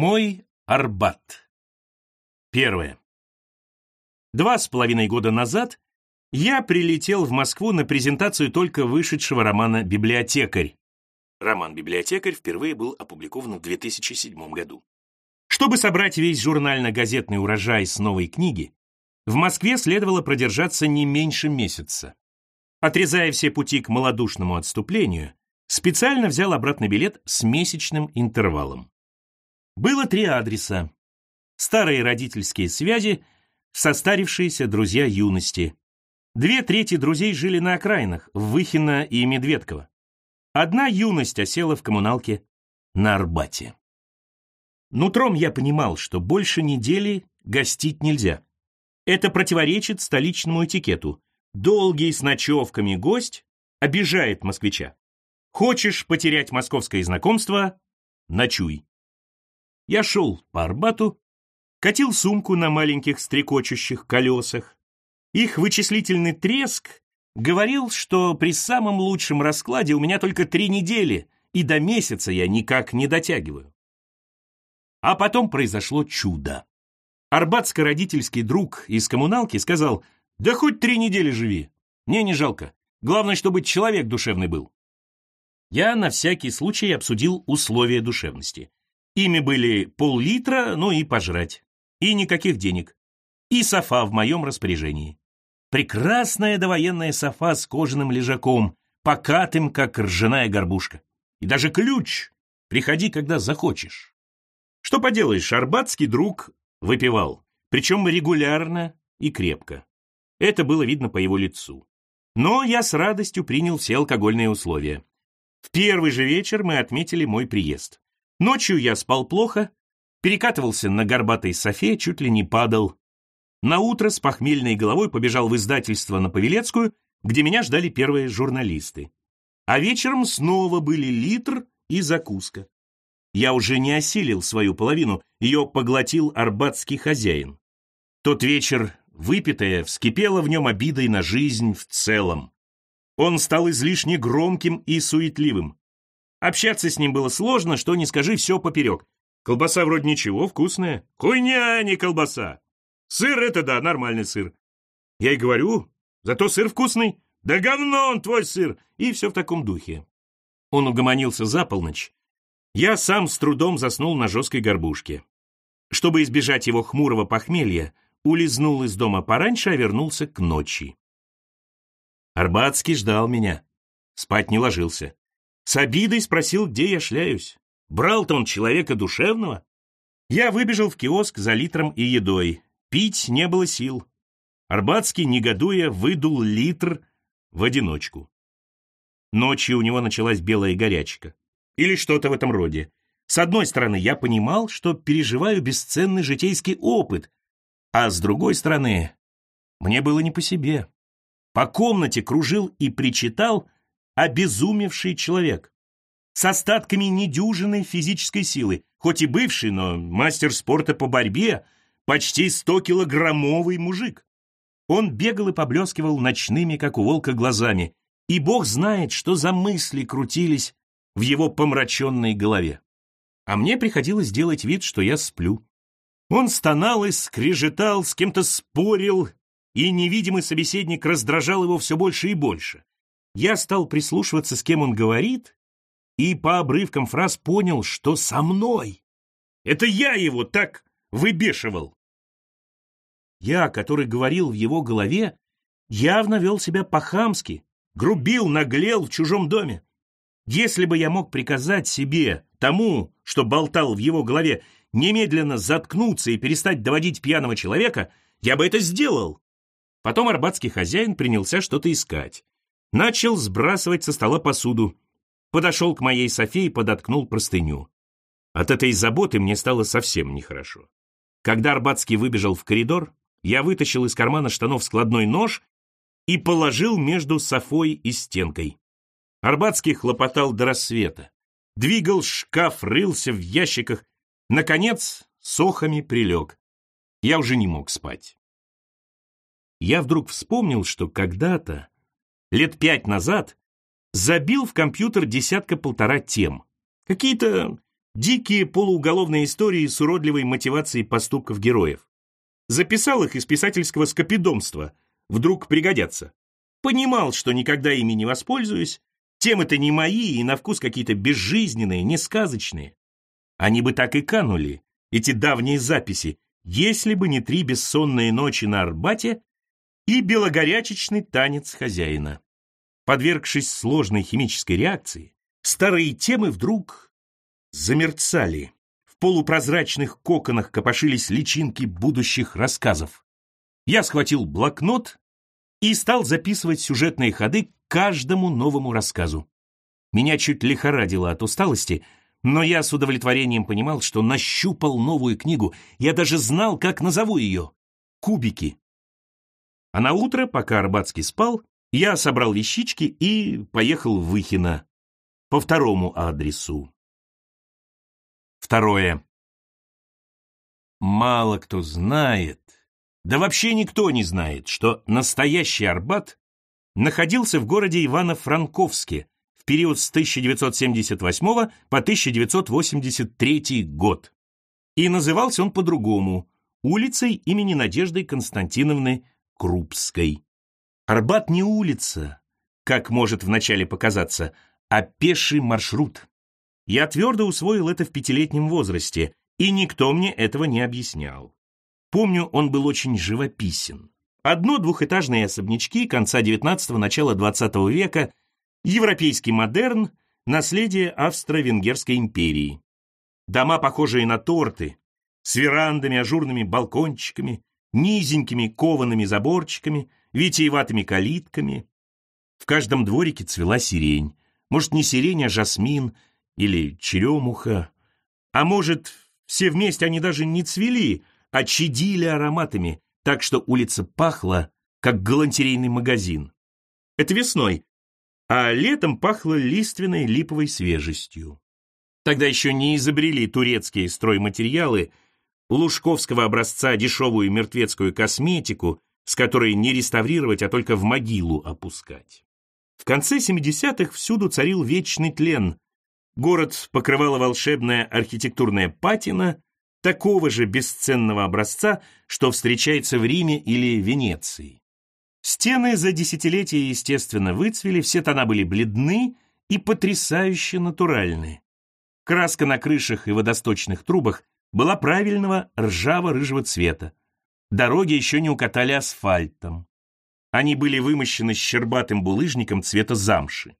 Мой Арбат. Первое. Два с половиной года назад я прилетел в Москву на презентацию только вышедшего романа «Библиотекарь». Роман «Библиотекарь» впервые был опубликован в 2007 году. Чтобы собрать весь журнально-газетный урожай с новой книги, в Москве следовало продержаться не меньше месяца. Отрезая все пути к малодушному отступлению, специально взял обратный билет с месячным интервалом. Было три адреса. Старые родительские связи, состарившиеся друзья юности. Две трети друзей жили на окраинах, в Выхино и Медведково. Одна юность осела в коммуналке на Арбате. Нутром я понимал, что больше недели гостить нельзя. Это противоречит столичному этикету. Долгий с ночевками гость обижает москвича. Хочешь потерять московское знакомство – ночуй. Я шел по Арбату, катил сумку на маленьких стрекочущих колесах. Их вычислительный треск говорил, что при самом лучшем раскладе у меня только три недели, и до месяца я никак не дотягиваю. А потом произошло чудо. Арбатско-родительский друг из коммуналки сказал, «Да хоть три недели живи, мне не жалко. Главное, чтобы человек душевный был». Я на всякий случай обсудил условия душевности. Ими были пол-литра, ну и пожрать. И никаких денег. И софа в моем распоряжении. Прекрасная довоенная софа с кожаным лежаком, покатым, как ржаная горбушка. И даже ключ. Приходи, когда захочешь. Что поделаешь, арбатский друг выпивал. Причем регулярно и крепко. Это было видно по его лицу. Но я с радостью принял все алкогольные условия. В первый же вечер мы отметили мой приезд. Ночью я спал плохо, перекатывался на горбатой софе, чуть ли не падал. На утро с похмельной головой побежал в издательство на Павелецкую, где меня ждали первые журналисты. А вечером снова были литр и закуска. Я уже не осилил свою половину, ее поглотил арбатский хозяин. Тот вечер, выпитая, вскипела в нем обидой на жизнь в целом. Он стал излишне громким и суетливым. Общаться с ним было сложно, что не скажи, все поперек. Колбаса вроде ничего, вкусная. Хуйня, а не колбаса. Сыр это да, нормальный сыр. Я и говорю, зато сыр вкусный. Да говно он твой сыр. И все в таком духе. Он угомонился за полночь. Я сам с трудом заснул на жесткой горбушке. Чтобы избежать его хмурого похмелья, улизнул из дома пораньше, а вернулся к ночи. Арбатский ждал меня. Спать не ложился. С обидой спросил, где я шляюсь. Брал-то он человека душевного. Я выбежал в киоск за литром и едой. Пить не было сил. Арбатский, негодуя, выдул литр в одиночку. Ночью у него началась белая горячка. Или что-то в этом роде. С одной стороны, я понимал, что переживаю бесценный житейский опыт, а с другой стороны, мне было не по себе. По комнате кружил и причитал обезумевший человек. С остатками недюжинной физической силы, хоть и бывший, но мастер спорта по борьбе, почти 100-килограммовый мужик. Он бегал и поблескивал ночными, как у волка, глазами, и бог знает, что за мысли крутились в его помраченной голове. А мне приходилось делать вид, что я сплю. Он стонал и скрежетал, с кем-то спорил, и невидимый собеседник раздражал его все больше и больше. Я стал прислушиваться, с кем он говорит, и по обрывкам фраз понял, что со мной. Это я его так выбешивал. Я, который говорил в его голове, явно вел себя по-хамски, грубил, наглел в чужом доме. Если бы я мог приказать себе, тому, что болтал в его голове, немедленно заткнуться и перестать доводить пьяного человека, я бы это сделал. Потом арбатский хозяин принялся что-то искать. Начал сбрасывать со стола посуду. Подошел к моей Софе и подоткнул простыню. От этой заботы мне стало совсем нехорошо. Когда Арбатский выбежал в коридор, я вытащил из кармана штанов складной нож и положил между Софой и стенкой. Арбатский хлопотал до рассвета. Двигал шкаф, рылся в ящиках. Наконец, сохами прилег. Я уже не мог спать. Я вдруг вспомнил, что когда-то лет пять назад забил в компьютер десятка-полтора тем. Какие-то Дикие полууголовные истории с уродливой мотивацией поступков героев. Записал их из писательского скопидомства. Вдруг пригодятся. Понимал, что никогда ими не воспользуюсь, темы-то не мои и на вкус какие-то безжизненные, несказочные. Они бы так и канули, эти давние записи, если бы не три бессонные ночи на Арбате и белогорячечный танец хозяина. Подвергшись сложной химической реакции, старые темы вдруг замерцали. В полупрозрачных коконах копошились личинки будущих рассказов. Я схватил блокнот и стал записывать сюжетные ходы к каждому новому рассказу. Меня чуть лихорадило от усталости, но я с удовлетворением понимал, что нащупал новую книгу. Я даже знал, как назову ее. «Кубики». А на утро, пока Арбатский спал, я собрал вещички и поехал в Выхино по второму адресу. Второе. Мало кто знает, да вообще никто не знает, что настоящий Арбат находился в городе Ивано-Франковске в период с 1978 по 1983 год. И назывался он по-другому – улицей имени Надежды Константиновны Крупской. Арбат не улица, как может вначале показаться, а пеший маршрут. Я твердо усвоил это в пятилетнем возрасте, и никто мне этого не объяснял. Помню, он был очень живописен. Одно-двухэтажные особнячки конца XIX – начала XX века, европейский модерн, наследие Австро-Венгерской империи. Дома, похожие на торты, с верандами, ажурными балкончиками, низенькими коваными заборчиками, витиеватыми калитками. В каждом дворике цвела сирень. Может, не сирень, а жасмин или черемуха. А может, все вместе они даже не цвели, а чадили ароматами, так что улица пахла, как галантерейный магазин. Это весной, а летом пахло лиственной липовой свежестью. Тогда еще не изобрели турецкие стройматериалы, лужковского образца дешевую мертвецкую косметику, с которой не реставрировать, а только в могилу опускать. В конце 70-х всюду царил вечный тлен. Город покрывала волшебная архитектурная патина, такого же бесценного образца, что встречается в Риме или Венеции. Стены за десятилетия, естественно, выцвели, все тона были бледны и потрясающе натуральны. Краска на крышах и водосточных трубах была правильного ржаво-рыжего цвета. Дороги еще не укатали асфальтом. Они были вымощены щербатым булыжником цвета замши.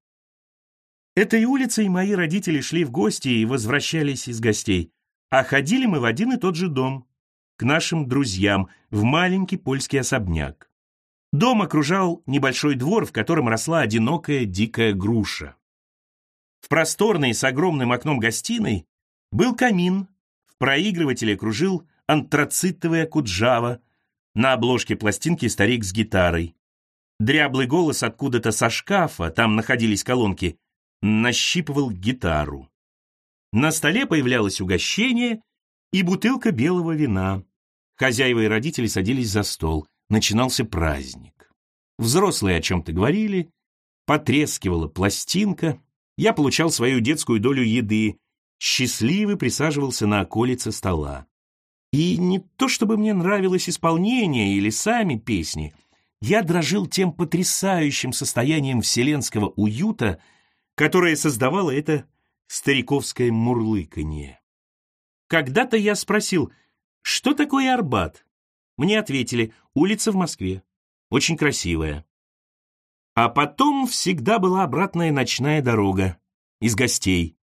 Этой улицей мои родители шли в гости и возвращались из гостей, а ходили мы в один и тот же дом, к нашим друзьям, в маленький польский особняк. Дом окружал небольшой двор, в котором росла одинокая дикая груша. В просторной с огромным окном гостиной был камин, проигрывателе кружил антрацитовая куджава, на обложке пластинки старик с гитарой. Дряблый голос откуда-то со шкафа, там находились колонки, нащипывал гитару. На столе появлялось угощение и бутылка белого вина. Хозяева и родители садились за стол. Начинался праздник. Взрослые о чем-то говорили, потрескивала пластинка. Я получал свою детскую долю еды, счастливый присаживался на околице стола. И не то чтобы мне нравилось исполнение или сами песни, я дрожил тем потрясающим состоянием вселенского уюта, которое создавало это стариковское мурлыканье. Когда-то я спросил, что такое Арбат? Мне ответили, улица в Москве, очень красивая. А потом всегда была обратная ночная дорога, из гостей.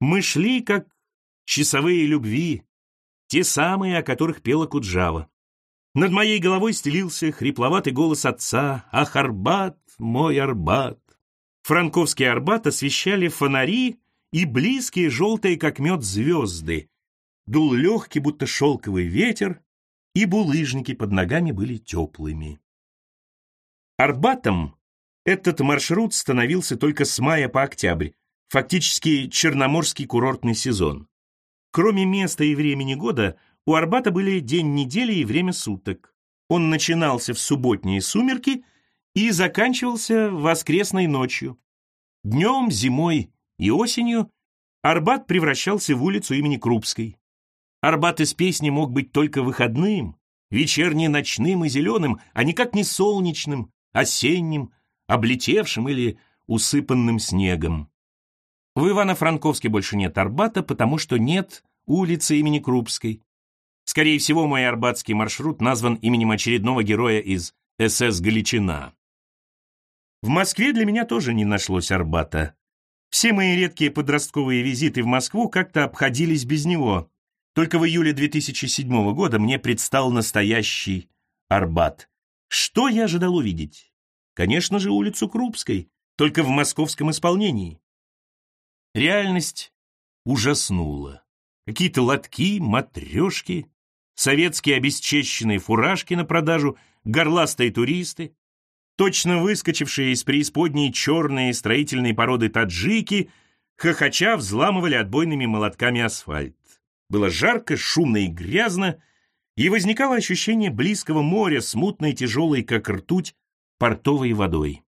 Мы шли, как часовые любви, те самые, о которых пела Куджава. Над моей головой стелился хрипловатый голос отца «Ах, Арбат, мой Арбат!». Франковский Арбат освещали фонари и близкие желтые, как мед, звезды. Дул легкий, будто шелковый ветер, и булыжники под ногами были теплыми. Арбатом этот маршрут становился только с мая по октябрь, фактически черноморский курортный сезон. Кроме места и времени года, у Арбата были день недели и время суток. Он начинался в субботние сумерки и заканчивался воскресной ночью. Днем, зимой и осенью Арбат превращался в улицу имени Крупской. Арбат из песни мог быть только выходным, вечерне ночным и зеленым, а никак не солнечным, осенним, облетевшим или усыпанным снегом. В Ивано-Франковске больше нет Арбата, потому что нет улицы имени Крупской. Скорее всего, мой арбатский маршрут назван именем очередного героя из СС «Галичина». В Москве для меня тоже не нашлось Арбата. Все мои редкие подростковые визиты в Москву как-то обходились без него. Только в июле 2007 года мне предстал настоящий Арбат. Что я ожидал увидеть? Конечно же, улицу Крупской, только в московском исполнении. Реальность ужаснула. Какие-то лотки, матрешки, советские обесчещенные фуражки на продажу, горластые туристы, точно выскочившие из преисподней черные строительные породы таджики, хохоча взламывали отбойными молотками асфальт. Было жарко, шумно и грязно, и возникало ощущение близкого моря, смутной, тяжелой, как ртуть, портовой водой.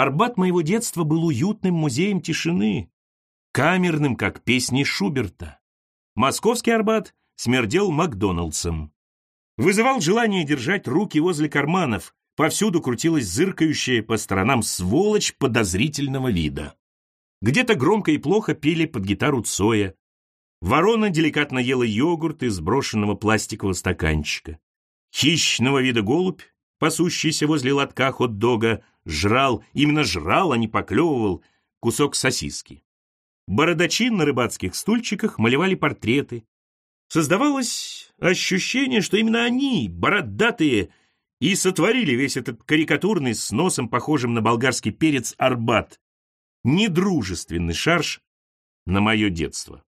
Арбат моего детства был уютным музеем тишины, камерным, как песни Шуберта. Московский Арбат смердел Макдоналдсом. Вызывал желание держать руки возле карманов, повсюду крутилась зыркающая по сторонам сволочь подозрительного вида. Где-то громко и плохо пели под гитару Цоя, Ворона деликатно ела йогурт из брошенного пластикового стаканчика. Хищного вида голубь, пасущийся возле лотка хот-дога, жрал, именно жрал, а не поклевывал, кусок сосиски. Бородачи на рыбацких стульчиках малевали портреты. Создавалось ощущение, что именно они, бородатые, и сотворили весь этот карикатурный с носом, похожим на болгарский перец, арбат. Недружественный шарж на мое детство.